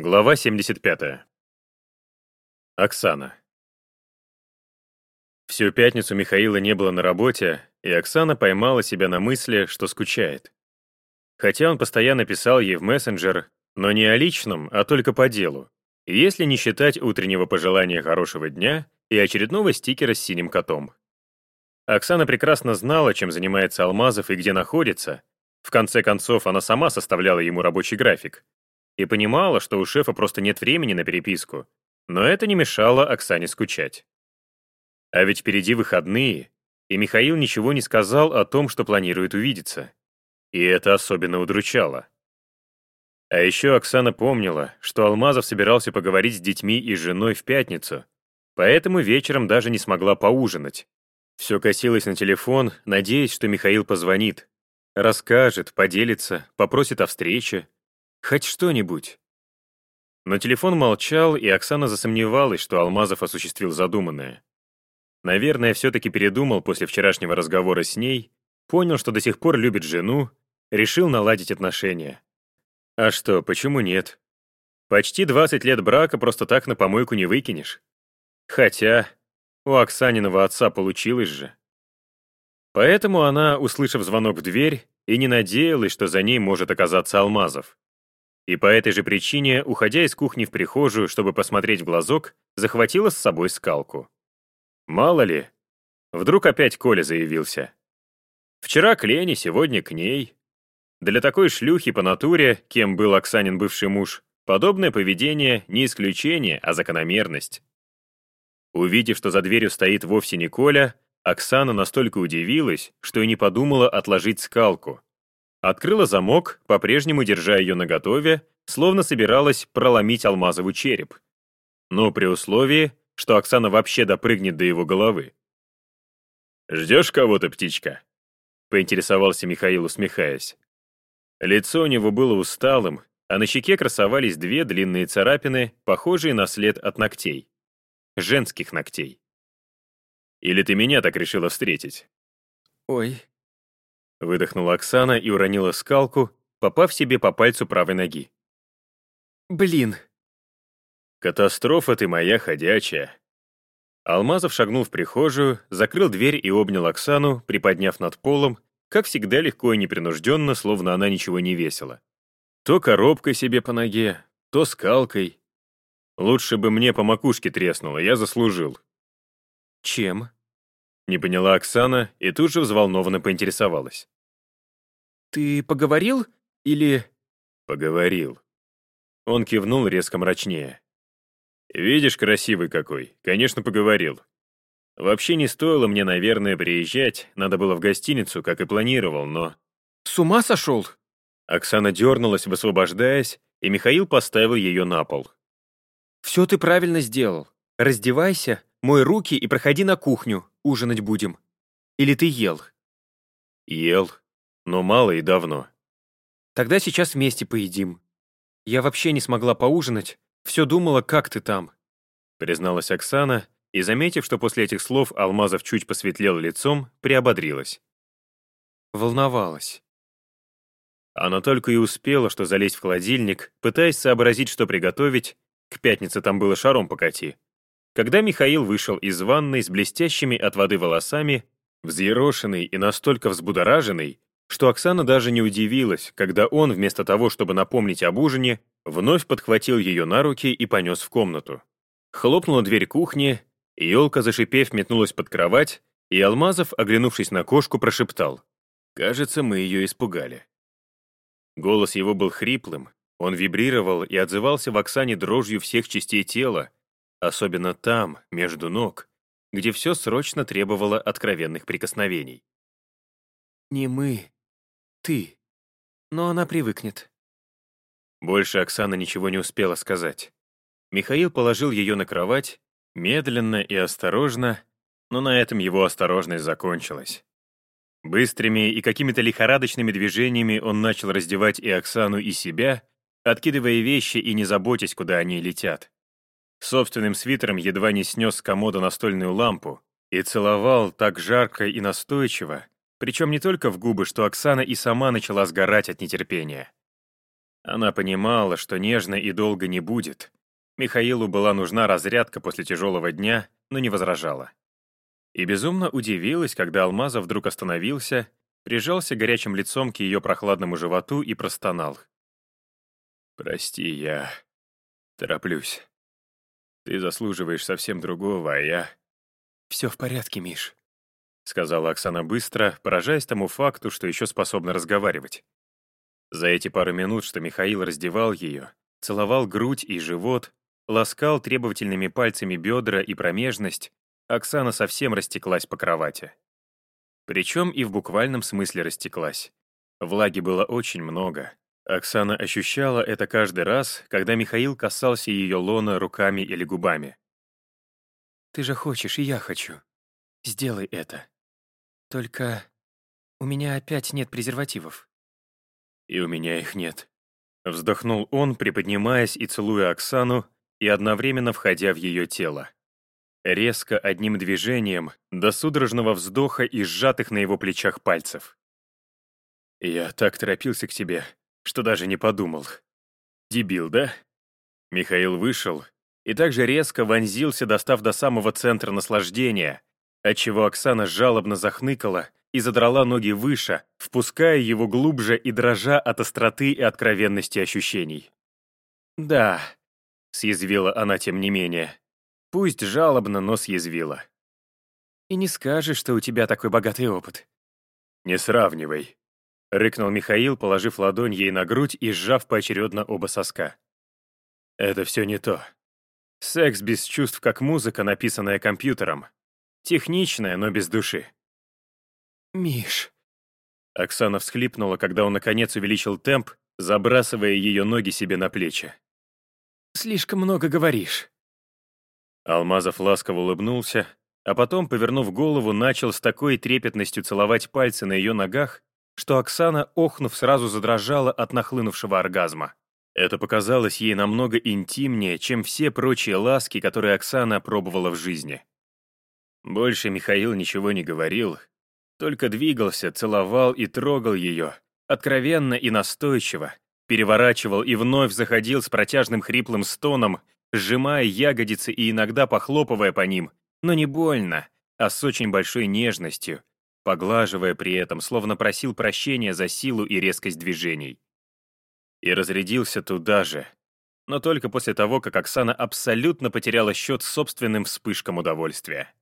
Глава 75. Оксана. Всю пятницу Михаила не было на работе, и Оксана поймала себя на мысли, что скучает. Хотя он постоянно писал ей в мессенджер, но не о личном, а только по делу, если не считать утреннего пожелания хорошего дня и очередного стикера с синим котом. Оксана прекрасно знала, чем занимается Алмазов и где находится. В конце концов, она сама составляла ему рабочий график. И понимала, что у шефа просто нет времени на переписку. Но это не мешало Оксане скучать. А ведь впереди выходные, и Михаил ничего не сказал о том, что планирует увидеться. И это особенно удручало. А еще Оксана помнила, что Алмазов собирался поговорить с детьми и женой в пятницу, поэтому вечером даже не смогла поужинать, все косилось на телефон, надеясь, что Михаил позвонит. Расскажет, поделится, попросит о встрече. Хоть что-нибудь. Но телефон молчал, и Оксана засомневалась, что Алмазов осуществил задуманное. Наверное, все-таки передумал после вчерашнего разговора с ней, понял, что до сих пор любит жену, решил наладить отношения. А что, почему нет? Почти 20 лет брака просто так на помойку не выкинешь. Хотя, у Оксаниного отца получилось же. Поэтому она, услышав звонок в дверь, и не надеялась, что за ней может оказаться Алмазов. И по этой же причине, уходя из кухни в прихожую, чтобы посмотреть в глазок, захватила с собой скалку. Мало ли, вдруг опять Коля заявился. Вчера к Лене, сегодня к ней. Для такой шлюхи по натуре, кем был Оксанин бывший муж, подобное поведение не исключение, а закономерность. Увидев, что за дверью стоит вовсе не Коля, Оксана настолько удивилась, что и не подумала отложить скалку. Открыла замок, по-прежнему держа ее наготове, словно собиралась проломить алмазовый череп. Но при условии, что Оксана вообще допрыгнет до его головы. «Ждешь кого-то, птичка?» — поинтересовался Михаил, усмехаясь. Лицо у него было усталым, а на щеке красовались две длинные царапины, похожие на след от ногтей женских ногтей. Или ты меня так решила встретить? Ой. Выдохнула Оксана и уронила скалку, попав себе по пальцу правой ноги. Блин. Катастрофа ты моя ходячая. Алмазов шагнул в прихожую, закрыл дверь и обнял Оксану, приподняв над полом, как всегда легко и непринужденно, словно она ничего не весила. То коробкой себе по ноге, то скалкой, Лучше бы мне по макушке треснуло, я заслужил. Чем? Не поняла Оксана и тут же взволнованно поинтересовалась. Ты поговорил или... Поговорил. Он кивнул резко мрачнее. Видишь, красивый какой. Конечно, поговорил. Вообще не стоило мне, наверное, приезжать, надо было в гостиницу, как и планировал, но... С ума сошел? Оксана дернулась, высвобождаясь, и Михаил поставил ее на пол. «Все ты правильно сделал. Раздевайся, мой руки и проходи на кухню, ужинать будем. Или ты ел?» «Ел, но мало и давно». «Тогда сейчас вместе поедим. Я вообще не смогла поужинать, все думала, как ты там», призналась Оксана, и, заметив, что после этих слов Алмазов чуть посветлел лицом, приободрилась. Волновалась. Она только и успела, что залезть в холодильник, пытаясь сообразить, что приготовить, к пятнице там было шаром покати. Когда Михаил вышел из ванной с блестящими от воды волосами, взъерошенный и настолько взбудораженный, что Оксана даже не удивилась, когда он, вместо того, чтобы напомнить об ужине, вновь подхватил ее на руки и понес в комнату. Хлопнула дверь кухни, елка, зашипев, метнулась под кровать, и Алмазов, оглянувшись на кошку, прошептал. «Кажется, мы ее испугали». Голос его был хриплым, он вибрировал и отзывался в Оксане дрожью всех частей тела, особенно там, между ног, где все срочно требовало откровенных прикосновений. «Не мы. Ты. Но она привыкнет». Больше Оксана ничего не успела сказать. Михаил положил ее на кровать, медленно и осторожно, но на этом его осторожность закончилась. Быстрыми и какими-то лихорадочными движениями он начал раздевать и Оксану, и себя, откидывая вещи и не заботясь, куда они летят. Собственным свитером едва не снес с комода настольную лампу и целовал так жарко и настойчиво, причем не только в губы, что Оксана и сама начала сгорать от нетерпения. Она понимала, что нежно и долго не будет. Михаилу была нужна разрядка после тяжелого дня, но не возражала. И безумно удивилась, когда Алмазов вдруг остановился, прижался горячим лицом к ее прохладному животу и простонал. «Прости, я тороплюсь. Ты заслуживаешь совсем другого, а я...» «Все в порядке, Миш», — сказала Оксана быстро, поражаясь тому факту, что еще способна разговаривать. За эти пару минут, что Михаил раздевал ее, целовал грудь и живот, ласкал требовательными пальцами бедра и промежность, Оксана совсем растеклась по кровати. Причем и в буквальном смысле растеклась. Влаги было очень много. Оксана ощущала это каждый раз, когда Михаил касался ее лона руками или губами. «Ты же хочешь, и я хочу. Сделай это. Только у меня опять нет презервативов». «И у меня их нет». Вздохнул он, приподнимаясь и целуя Оксану, и одновременно входя в ее тело. Резко, одним движением, до судорожного вздоха и сжатых на его плечах пальцев. «Я так торопился к тебе, что даже не подумал. Дебил, да?» Михаил вышел и также резко вонзился, достав до самого центра наслаждения, отчего Оксана жалобно захныкала и задрала ноги выше, впуская его глубже и дрожа от остроты и откровенности ощущений. «Да», — съязвила она тем не менее, пусть жалобно, но съязвила. «И не скажешь, что у тебя такой богатый опыт». «Не сравнивай», — рыкнул Михаил, положив ладонь ей на грудь и сжав поочередно оба соска. «Это все не то. Секс без чувств, как музыка, написанная компьютером. Техничная, но без души. «Миш...» Оксана всхлипнула, когда он наконец увеличил темп, забрасывая ее ноги себе на плечи. «Слишком много говоришь». Алмазов ласково улыбнулся, а потом, повернув голову, начал с такой трепетностью целовать пальцы на ее ногах, что Оксана, охнув, сразу задрожала от нахлынувшего оргазма. Это показалось ей намного интимнее, чем все прочие ласки, которые Оксана пробовала в жизни. Больше Михаил ничего не говорил, только двигался, целовал и трогал ее, откровенно и настойчиво, переворачивал и вновь заходил с протяжным хриплым стоном, сжимая ягодицы и иногда похлопывая по ним, но не больно, а с очень большой нежностью, поглаживая при этом, словно просил прощения за силу и резкость движений. И разрядился туда же, но только после того, как Оксана абсолютно потеряла счет собственным вспышкам удовольствия.